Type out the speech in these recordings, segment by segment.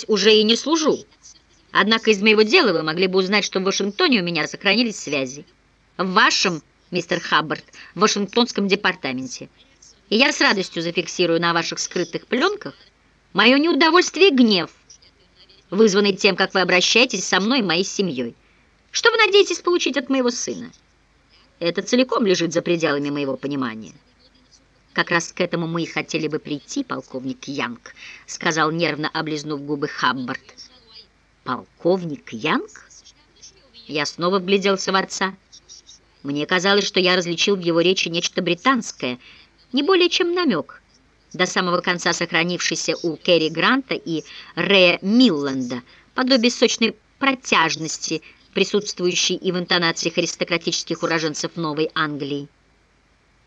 быть, уже и не служу. Однако из моего дела вы могли бы узнать, что в Вашингтоне у меня сохранились связи. В вашем, мистер Хаббард, в Вашингтонском департаменте. И я с радостью зафиксирую на ваших скрытых пленках мое неудовольствие и гнев, вызванный тем, как вы обращаетесь со мной и моей семьей. Что вы надеетесь получить от моего сына? Это целиком лежит за пределами моего понимания. Как раз к этому мы и хотели бы прийти, полковник Янг, сказал нервно облизнув губы Хаббард. Полковник Янг? Я снова вгляделся в отца. Мне казалось, что я различил в его речи нечто британское, не более чем намек, до самого конца сохранившийся у Керри Гранта и Рэя Милланда, подобие сочной протяжности, присутствующей и в интонациях аристократических уроженцев Новой Англии.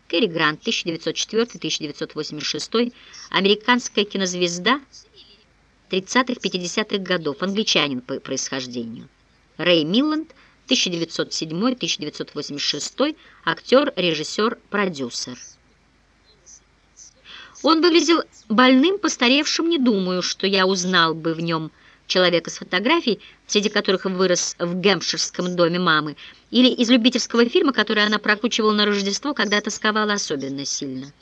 Кэрри Грант, 1904-1986, американская кинозвезда 30-50-х годов, англичанин по происхождению. Рэй Милланд, 1907-1986, актер, режиссер, продюсер. Он выглядел больным, постаревшим, не думаю, что я узнал бы в нем человека с фотографий, среди которых вырос в гэмпширском доме мамы, или из любительского фильма, который она прокручивала на Рождество, когда тосковала особенно сильно.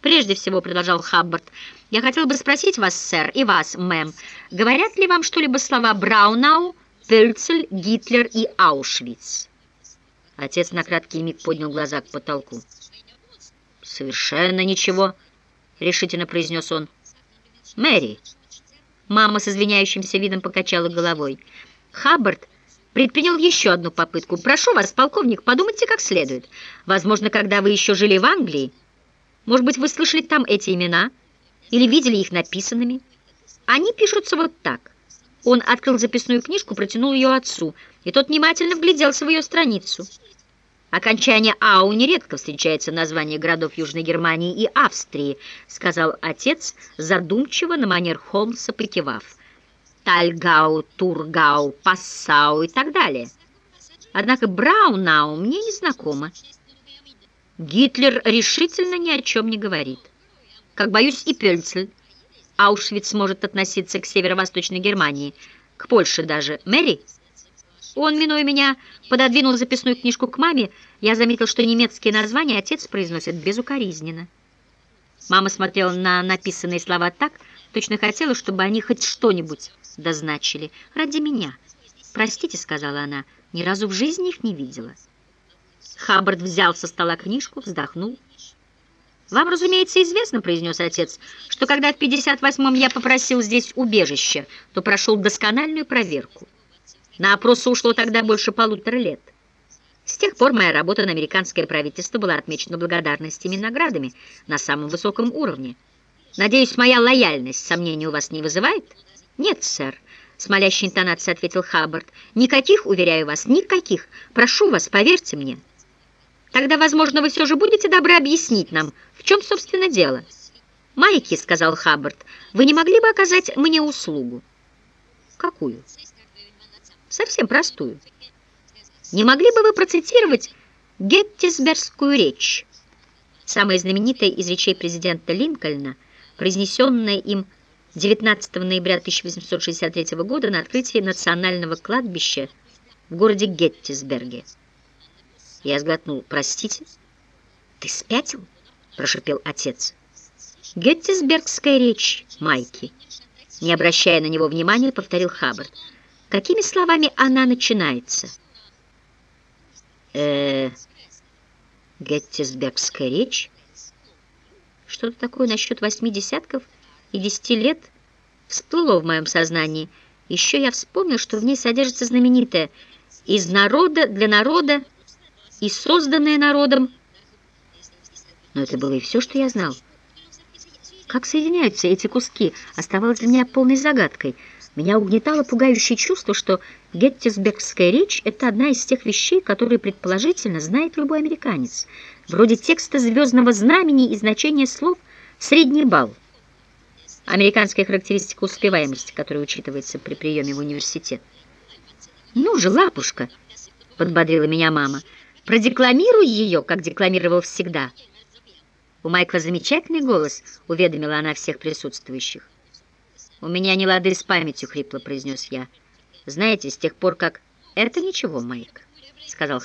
«Прежде всего», — продолжал Хаббард, — «я хотел бы спросить вас, сэр, и вас, мэм, говорят ли вам что-либо слова Браунау, Пельцель, Гитлер и Аушвиц?» Отец на краткий миг поднял глаза к потолку. «Совершенно ничего», — решительно произнес он. «Мэри». Мама с извиняющимся видом покачала головой. Хаббард предпринял еще одну попытку. «Прошу вас, полковник, подумайте как следует. Возможно, когда вы еще жили в Англии, может быть, вы слышали там эти имена или видели их написанными? Они пишутся вот так». Он открыл записную книжку, протянул ее отцу, и тот внимательно вгляделся в ее страницу. Окончание «ау» нередко встречается в названии городов Южной Германии и Австрии, сказал отец, задумчиво на манер Холмса покивав. Тальгау, Тургау, Пассау и так далее. Однако Браунау мне не знакомо. Гитлер решительно ни о чем не говорит. Как боюсь и Пельцель. Аушвиц может относиться к северо-восточной Германии, к Польше даже. Мэри? Он, минуя меня, пододвинул записную книжку к маме. Я заметил, что немецкие названия отец произносит безукоризненно. Мама смотрела на написанные слова так, точно хотела, чтобы они хоть что-нибудь дозначили. «Ради меня». «Простите», — сказала она, — «ни разу в жизни их не видела». Хаббард взял со стола книжку, вздохнул. «Вам, разумеется, известно, — произнес отец, — что когда в 58-м я попросил здесь убежище, то прошел доскональную проверку. На опросы ушло тогда больше полутора лет. С тех пор моя работа на американское правительство была отмечена благодарностями и наградами на самом высоком уровне. Надеюсь, моя лояльность сомнений у вас не вызывает? Нет, сэр, с молящей интонацией ответил Хаббард. Никаких, уверяю вас, никаких. Прошу вас, поверьте мне. Тогда, возможно, вы все же будете добры объяснить нам, в чем, собственно, дело. Майки, сказал Хаббард, вы не могли бы оказать мне услугу? Какую? Совсем простую. Не могли бы вы процитировать Геттисбергскую речь, самая знаменитая из речей президента Линкольна, произнесенная им 19 ноября 1863 года на открытии национального кладбища в городе Геттисберге. Я сглотнул. «Простите, ты спятил?» – прошепел отец. «Геттисбергская речь, Майки». Не обращая на него внимания, повторил Хаббард. Какими словами она начинается? э Геттисбергская речь? Что-то такое насчет восьми десятков и десяти лет всплыло в моем сознании. Еще я вспомнил, что в ней содержится знаменитое «из народа для народа и созданное народом». Но это было и все, что я знал. Как соединяются эти куски, оставалось для меня полной загадкой — меня угнетало пугающее чувство, что геттисбергская речь — это одна из тех вещей, которые предположительно знает любой американец, вроде текста «Звездного знамени» и значения слов «средний балл». Американская характеристика успеваемости, которая учитывается при приеме в университет. «Ну же, лапушка!» — подбодрила меня мама. «Продекламируй ее, как декламировал всегда». У Майкла замечательный голос, уведомила она всех присутствующих. «У меня не лады с памятью», — хрипло произнес я. «Знаете, с тех пор, как...» «Это ничего, Майк», — сказал